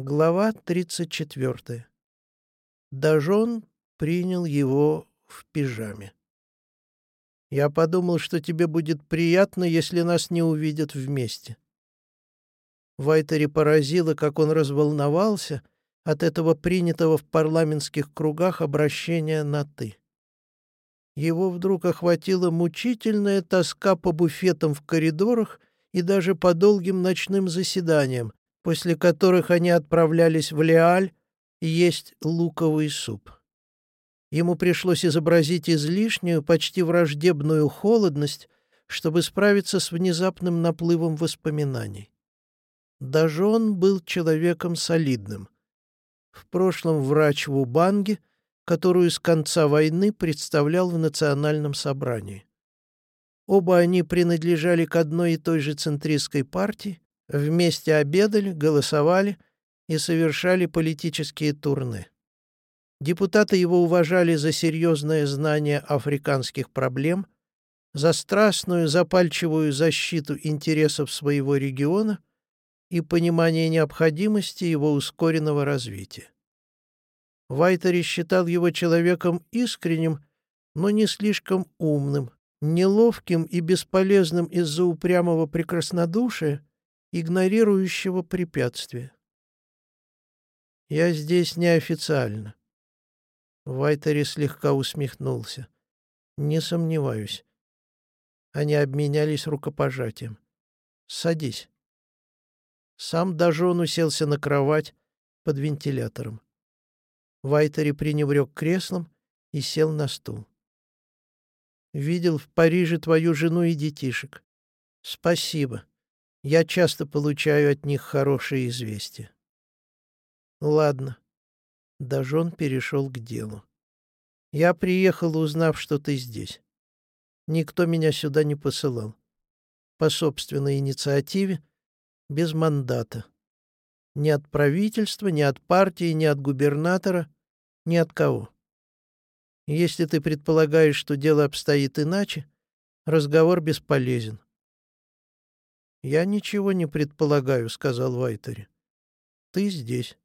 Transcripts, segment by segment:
Глава 34. Дажон принял его в пижаме. «Я подумал, что тебе будет приятно, если нас не увидят вместе». Вайтери поразило, как он разволновался от этого принятого в парламентских кругах обращения на «ты». Его вдруг охватила мучительная тоска по буфетам в коридорах и даже по долгим ночным заседаниям, после которых они отправлялись в Леаль есть луковый суп. Ему пришлось изобразить излишнюю, почти враждебную холодность, чтобы справиться с внезапным наплывом воспоминаний. Даже он был человеком солидным. В прошлом врач в Убанге, которую с конца войны представлял в национальном собрании. Оба они принадлежали к одной и той же центристской партии, Вместе обедали, голосовали и совершали политические турны. Депутаты его уважали за серьезное знание африканских проблем, за страстную, запальчивую защиту интересов своего региона и понимание необходимости его ускоренного развития. Вайтери считал его человеком искренним, но не слишком умным, неловким и бесполезным из-за упрямого прекраснодушия, игнорирующего препятствия. «Я здесь неофициально». Вайтери слегка усмехнулся. «Не сомневаюсь». Они обменялись рукопожатием. «Садись». Сам Дажон уселся на кровать под вентилятором. Вайтери пренебрег креслом и сел на стул. «Видел в Париже твою жену и детишек. Спасибо. Я часто получаю от них хорошие известия. Ладно. Дажон перешел к делу. Я приехал, узнав, что ты здесь. Никто меня сюда не посылал. По собственной инициативе, без мандата. Ни от правительства, ни от партии, ни от губернатора, ни от кого. Если ты предполагаешь, что дело обстоит иначе, разговор бесполезен. «Я ничего не предполагаю», — сказал Вайтери. «Ты здесь.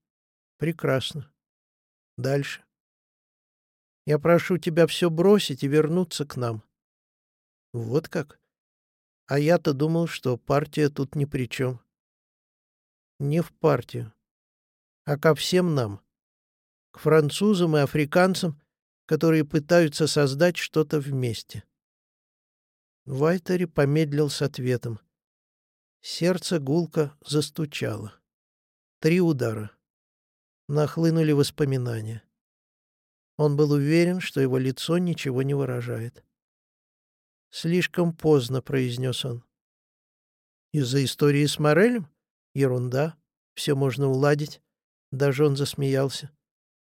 Прекрасно. Дальше. Я прошу тебя все бросить и вернуться к нам». «Вот как? А я-то думал, что партия тут ни при чем». «Не в партию, а ко всем нам. К французам и африканцам, которые пытаются создать что-то вместе». Вайтери помедлил с ответом. Сердце гулко застучало. Три удара. Нахлынули воспоминания. Он был уверен, что его лицо ничего не выражает. «Слишком поздно», — произнес он. «Из-за истории с Морелем? Ерунда. Все можно уладить». Даже он засмеялся.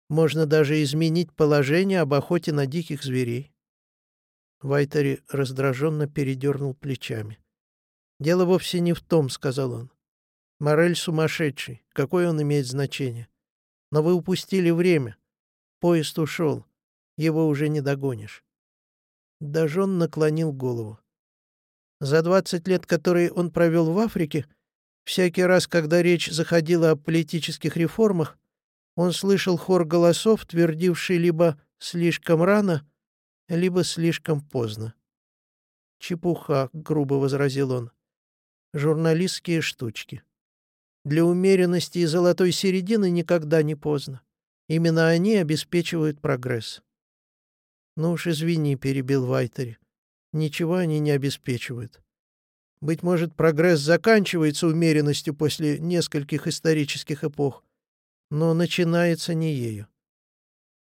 «Можно даже изменить положение об охоте на диких зверей». Вайтери раздраженно передернул плечами. «Дело вовсе не в том», — сказал он. «Морель сумасшедший. Какое он имеет значение? Но вы упустили время. Поезд ушел. Его уже не догонишь». Даже он наклонил голову. За двадцать лет, которые он провел в Африке, всякий раз, когда речь заходила о политических реформах, он слышал хор голосов, твердивший либо «слишком рано», либо «слишком поздно». «Чепуха», — грубо возразил он журналистские штучки. Для умеренности и золотой середины никогда не поздно. Именно они обеспечивают прогресс. «Ну уж извини», — перебил Вайтери. «Ничего они не обеспечивают. Быть может, прогресс заканчивается умеренностью после нескольких исторических эпох, но начинается не ею.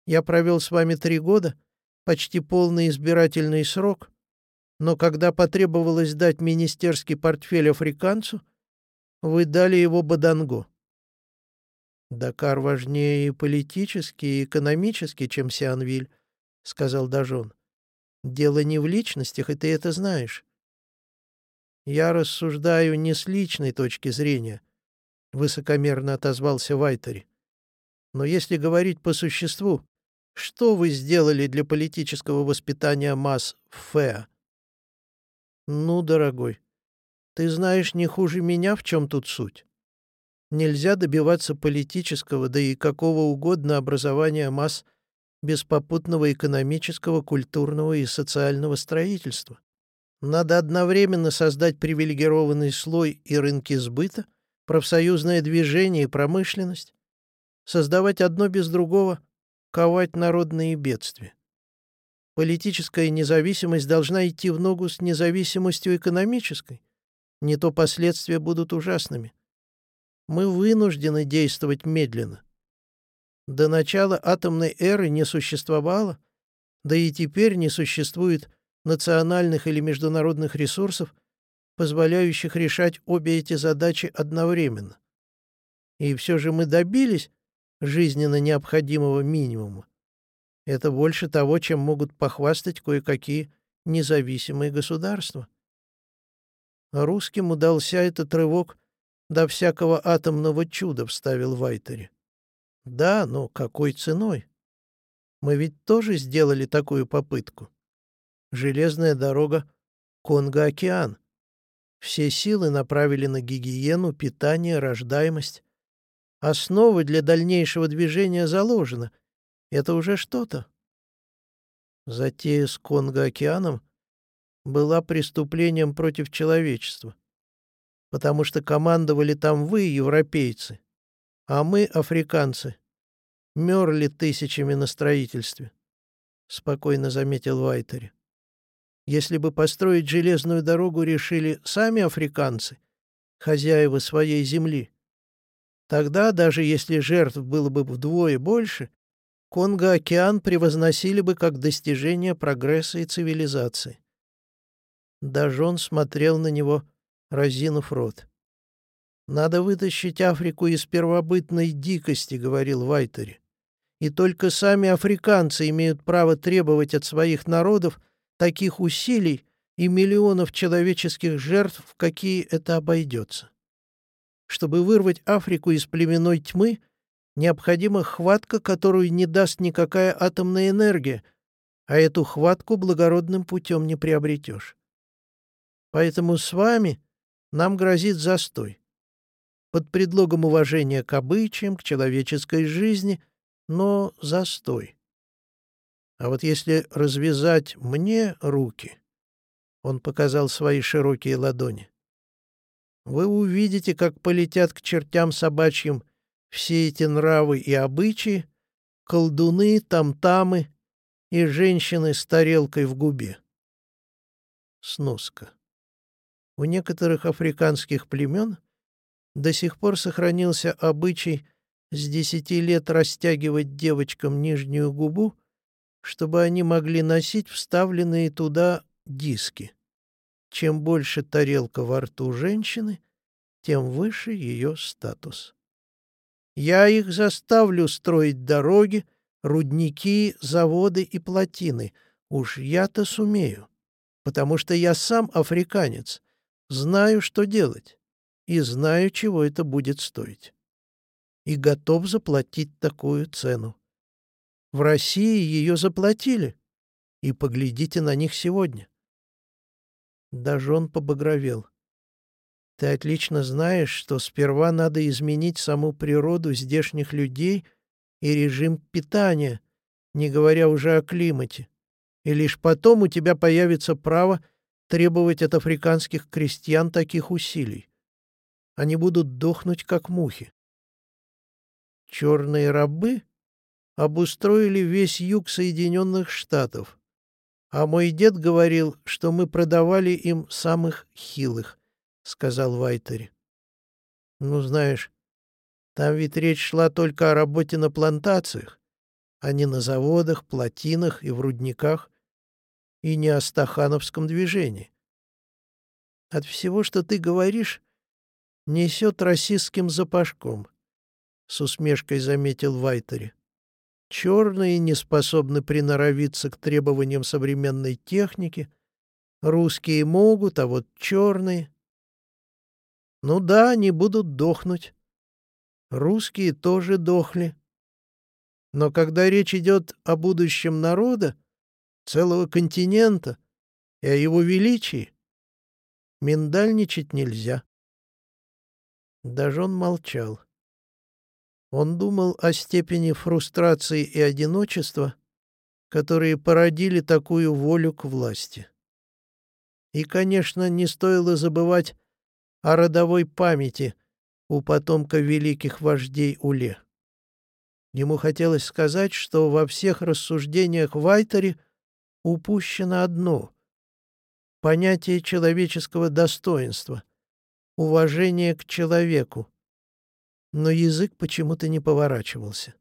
Я провел с вами три года, почти полный избирательный срок, но когда потребовалось дать министерский портфель африканцу, вы дали его Баданго. «Дакар важнее и политически, и экономически, чем Сианвиль», — сказал Дажон. «Дело не в личностях, и ты это знаешь». «Я рассуждаю не с личной точки зрения», — высокомерно отозвался Вайтери. «Но если говорить по существу, что вы сделали для политического воспитания масс в ФЭА?» «Ну, дорогой, ты знаешь не хуже меня, в чем тут суть. нельзя добиваться политического, да и какого угодно образования масс без попутного экономического, культурного и социального строительства. Надо одновременно создать привилегированный слой и рынки сбыта, профсоюзное движение и промышленность, создавать одно без другого, ковать народные бедствия. Политическая независимость должна идти в ногу с независимостью экономической, не то последствия будут ужасными. Мы вынуждены действовать медленно. До начала атомной эры не существовало, да и теперь не существует национальных или международных ресурсов, позволяющих решать обе эти задачи одновременно. И все же мы добились жизненно необходимого минимума. Это больше того, чем могут похвастать кое-какие независимые государства. Русским удался этот рывок до всякого атомного чуда, вставил Вайтери. Да, но какой ценой? Мы ведь тоже сделали такую попытку. Железная дорога Конго-океан. Все силы направили на гигиену, питание, рождаемость. Основы для дальнейшего движения заложены. Это уже что-то. Затея с Конго-океаном была преступлением против человечества, потому что командовали там вы, европейцы, а мы, африканцы, мерли тысячами на строительстве, — спокойно заметил Вайтери. Если бы построить железную дорогу решили сами африканцы, хозяева своей земли, Тогда, даже если жертв было бы вдвое больше, Конго-океан превозносили бы как достижение прогресса и цивилизации. Дажон смотрел на него, разинув рот. «Надо вытащить Африку из первобытной дикости», — говорил Вайтери. «И только сами африканцы имеют право требовать от своих народов таких усилий и миллионов человеческих жертв, в какие это обойдется. Чтобы вырвать Африку из племенной тьмы, необходима хватка, которую не даст никакая атомная энергия, а эту хватку благородным путем не приобретешь. Поэтому с вами нам грозит застой. Под предлогом уважения к обычаям, к человеческой жизни, но застой. А вот если развязать мне руки, он показал свои широкие ладони, вы увидите, как полетят к чертям собачьим все эти нравы и обычаи, колдуны, тамтамы и женщины с тарелкой в губе. Сноска. У некоторых африканских племен до сих пор сохранился обычай с десяти лет растягивать девочкам нижнюю губу, чтобы они могли носить вставленные туда диски. Чем больше тарелка во рту женщины, тем выше ее статус. Я их заставлю строить дороги, рудники, заводы и плотины. Уж я-то сумею, потому что я сам африканец, знаю, что делать, и знаю, чего это будет стоить. И готов заплатить такую цену. В России ее заплатили, и поглядите на них сегодня. Даже он побагровел. Ты отлично знаешь, что сперва надо изменить саму природу здешних людей и режим питания, не говоря уже о климате. И лишь потом у тебя появится право требовать от африканских крестьян таких усилий. Они будут дохнуть, как мухи. Черные рабы обустроили весь юг Соединенных Штатов, а мой дед говорил, что мы продавали им самых хилых, — сказал Вайтери. Ну, знаешь, там ведь речь шла только о работе на плантациях, а не на заводах, плотинах и в рудниках, и не о стахановском движении. От всего, что ты говоришь, несет расистским запашком, — с усмешкой заметил Вайтери. Черные не способны приноровиться к требованиям современной техники. Русские могут, а вот черные... Ну да, они будут дохнуть. Русские тоже дохли. Но когда речь идет о будущем народа, целого континента и о его величии, миндальничать нельзя. Даже он молчал. Он думал о степени фрустрации и одиночества, которые породили такую волю к власти. И, конечно, не стоило забывать о родовой памяти у потомка великих вождей Уле. Ему хотелось сказать, что во всех рассуждениях Вайтери упущено одно — понятие человеческого достоинства, уважение к человеку. Но язык почему-то не поворачивался.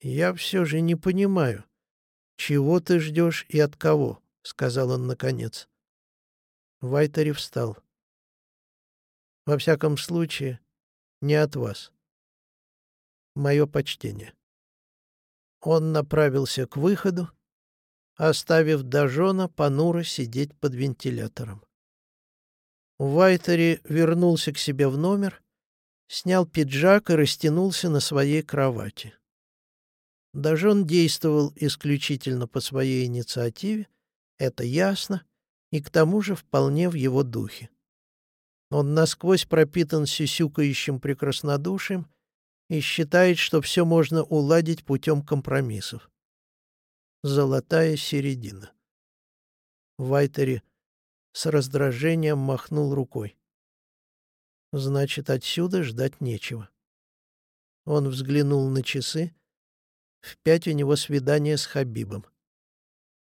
«Я все же не понимаю, чего ты ждешь и от кого?» — сказал он наконец. Вайтери встал. «Во всяком случае, не от вас. Мое почтение». Он направился к выходу, оставив Дажона понуро сидеть под вентилятором. Вайтери вернулся к себе в номер, снял пиджак и растянулся на своей кровати. Дажон действовал исключительно по своей инициативе, это ясно, и к тому же вполне в его духе. Он насквозь пропитан сюсюкающим прекраснодушием и считает, что все можно уладить путем компромиссов. Золотая середина. Вайтери с раздражением махнул рукой. Значит, отсюда ждать нечего. Он взглянул на часы. В пять у него свидание с Хабибом.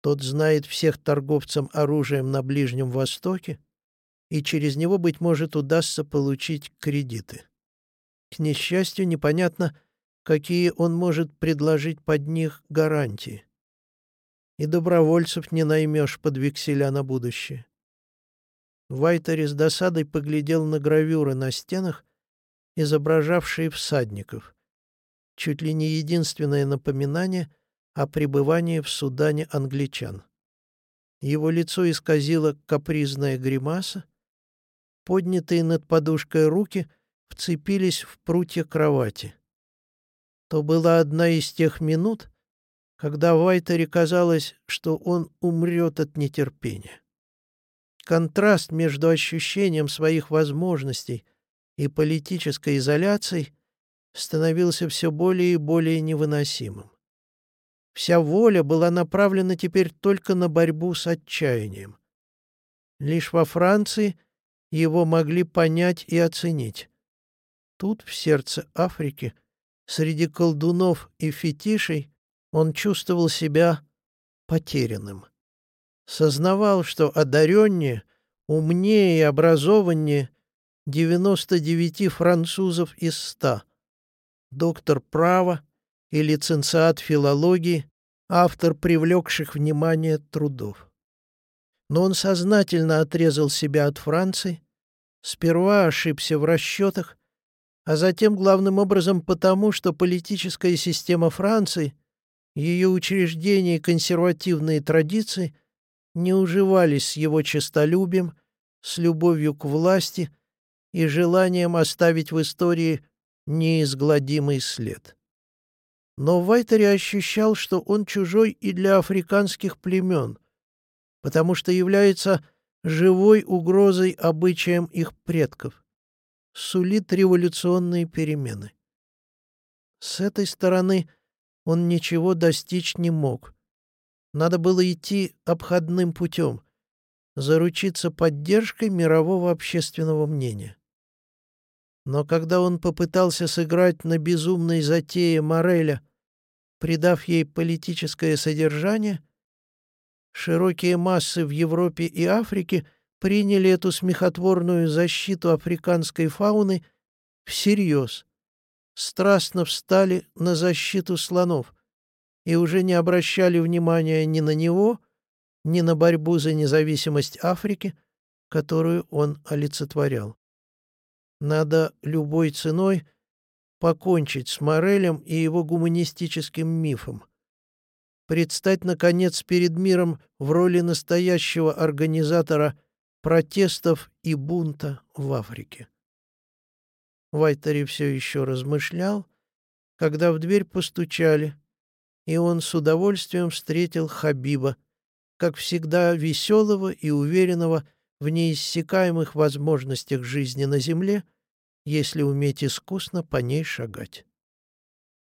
Тот знает всех торговцев оружием на Ближнем Востоке, и через него, быть может, удастся получить кредиты. К несчастью, непонятно, какие он может предложить под них гарантии. И добровольцев не наймешь под векселя на будущее. Вайтери с досадой поглядел на гравюры на стенах, изображавшие всадников. Чуть ли не единственное напоминание — о пребывании в Судане англичан. Его лицо исказило капризная гримаса, поднятые над подушкой руки вцепились в прутья кровати. То была одна из тех минут, когда Вайтере казалось, что он умрет от нетерпения. Контраст между ощущением своих возможностей и политической изоляцией становился все более и более невыносимым. Вся воля была направлена теперь только на борьбу с отчаянием. Лишь во Франции его могли понять и оценить. Тут, в сердце Африки, среди колдунов и фетишей, он чувствовал себя потерянным. Сознавал, что одареннее, умнее и образованнее 99 французов из 100. Доктор права, и лицензиат филологии, автор привлекших внимание трудов. Но он сознательно отрезал себя от Франции, сперва ошибся в расчетах, а затем главным образом потому, что политическая система Франции, ее учреждения и консервативные традиции не уживались с его честолюбием, с любовью к власти и желанием оставить в истории неизгладимый след. Но Вайтери ощущал, что он чужой и для африканских племен, потому что является живой угрозой обычаям их предков, сулит революционные перемены. С этой стороны он ничего достичь не мог. Надо было идти обходным путем, заручиться поддержкой мирового общественного мнения. Но когда он попытался сыграть на безумной затее Мореля, придав ей политическое содержание, широкие массы в Европе и Африке приняли эту смехотворную защиту африканской фауны всерьез, страстно встали на защиту слонов и уже не обращали внимания ни на него, ни на борьбу за независимость Африки, которую он олицетворял. Надо любой ценой покончить с Морелем и его гуманистическим мифом. Предстать, наконец, перед миром в роли настоящего организатора протестов и бунта в Африке. Вайтери все еще размышлял, когда в дверь постучали, и он с удовольствием встретил Хабиба, как всегда веселого и уверенного в неиссякаемых возможностях жизни на земле если уметь искусно по ней шагать.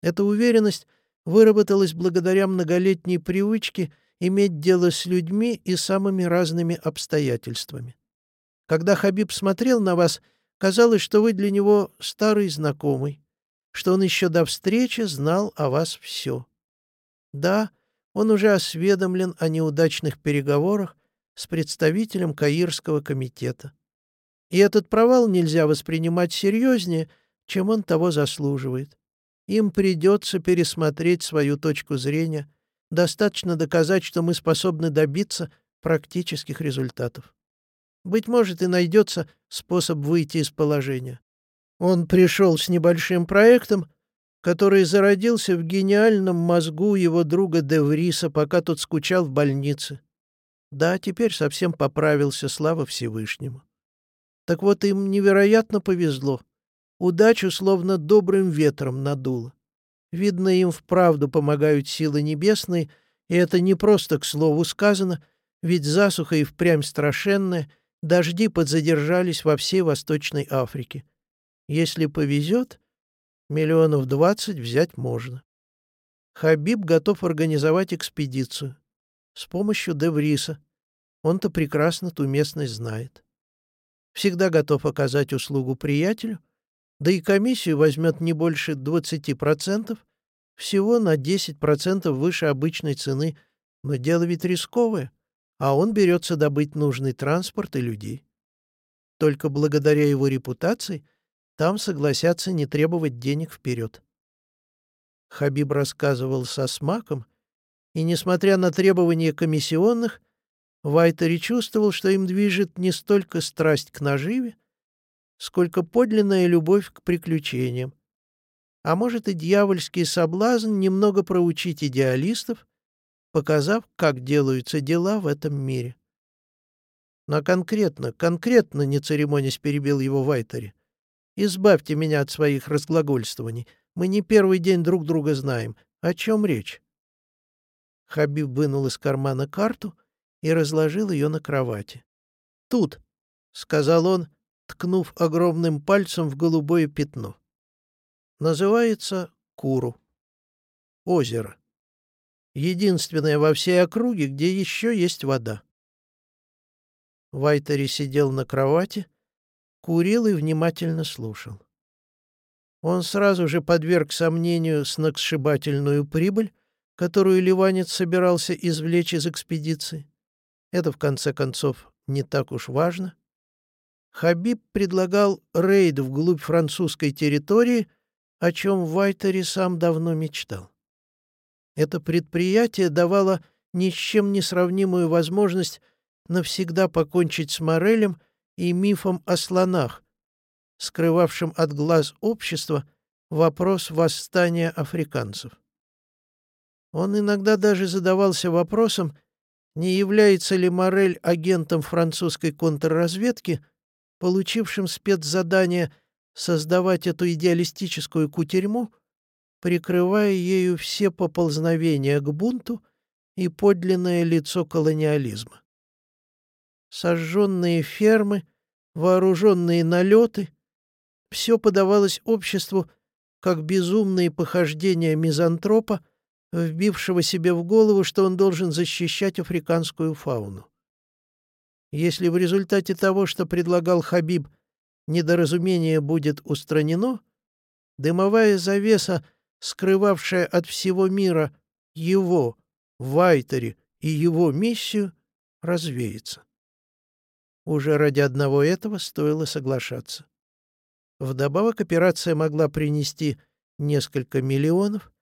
Эта уверенность выработалась благодаря многолетней привычке иметь дело с людьми и самыми разными обстоятельствами. Когда Хабиб смотрел на вас, казалось, что вы для него старый знакомый, что он еще до встречи знал о вас все. Да, он уже осведомлен о неудачных переговорах с представителем Каирского комитета. И этот провал нельзя воспринимать серьезнее, чем он того заслуживает. Им придется пересмотреть свою точку зрения. Достаточно доказать, что мы способны добиться практических результатов. Быть может, и найдется способ выйти из положения. Он пришел с небольшим проектом, который зародился в гениальном мозгу его друга Девриса, пока тот скучал в больнице. Да, теперь совсем поправился, слава Всевышнему. Так вот, им невероятно повезло. Удачу словно добрым ветром надуло. Видно, им вправду помогают силы небесные, и это не просто к слову сказано, ведь засуха и впрямь страшенная, дожди подзадержались во всей Восточной Африке. Если повезет, миллионов двадцать взять можно. Хабиб готов организовать экспедицию. С помощью Девриса. Он-то прекрасно ту местность знает всегда готов оказать услугу приятелю, да и комиссию возьмет не больше 20%, всего на 10% выше обычной цены, но дело ведь рисковое, а он берется добыть нужный транспорт и людей. Только благодаря его репутации там согласятся не требовать денег вперед. Хабиб рассказывал со смаком, и, несмотря на требования комиссионных, Вайтери чувствовал, что им движет не столько страсть к наживе, сколько подлинная любовь к приключениям. А может и дьявольский соблазн немного проучить идеалистов, показав, как делаются дела в этом мире. Но конкретно, конкретно, не церемонясь, перебил его Вайтери. Избавьте меня от своих разглагольствований. Мы не первый день друг друга знаем. О чем речь? Хабиб вынул из кармана карту — и разложил ее на кровати. «Тут», — сказал он, ткнув огромным пальцем в голубое пятно. «Называется Куру. Озеро. Единственное во всей округе, где еще есть вода». Вайтери сидел на кровати, курил и внимательно слушал. Он сразу же подверг сомнению сногсшибательную прибыль, которую Ливанец собирался извлечь из экспедиции. Это, в конце концов, не так уж важно. Хабиб предлагал рейд вглубь французской территории, о чем Вайтери сам давно мечтал. Это предприятие давало ни с чем не сравнимую возможность навсегда покончить с Морелем и мифом о слонах, скрывавшим от глаз общества вопрос восстания африканцев. Он иногда даже задавался вопросом, не является ли Морель агентом французской контрразведки, получившим спецзадание создавать эту идеалистическую кутерьму, прикрывая ею все поползновения к бунту и подлинное лицо колониализма. Сожженные фермы, вооруженные налеты — все подавалось обществу как безумные похождения мизантропа — вбившего себе в голову, что он должен защищать африканскую фауну. Если в результате того, что предлагал Хабиб, недоразумение будет устранено, дымовая завеса, скрывавшая от всего мира его, Вайтери и его миссию, развеется. Уже ради одного этого стоило соглашаться. Вдобавок операция могла принести несколько миллионов,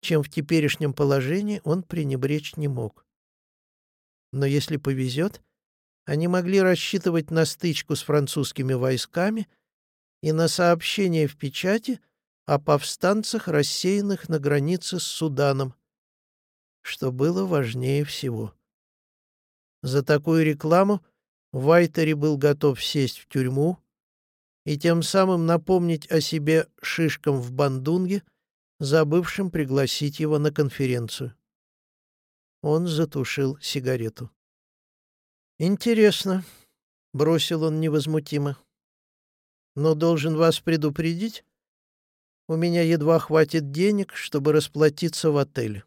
чем в теперешнем положении он пренебречь не мог. Но если повезет, они могли рассчитывать на стычку с французскими войсками и на сообщение в печати о повстанцах, рассеянных на границе с Суданом, что было важнее всего. За такую рекламу Вайтери был готов сесть в тюрьму и тем самым напомнить о себе шишкам в Бандунге — забывшим пригласить его на конференцию. Он затушил сигарету. «Интересно», — бросил он невозмутимо. Но должен вас предупредить, у меня едва хватит денег, чтобы расплатиться в отеле.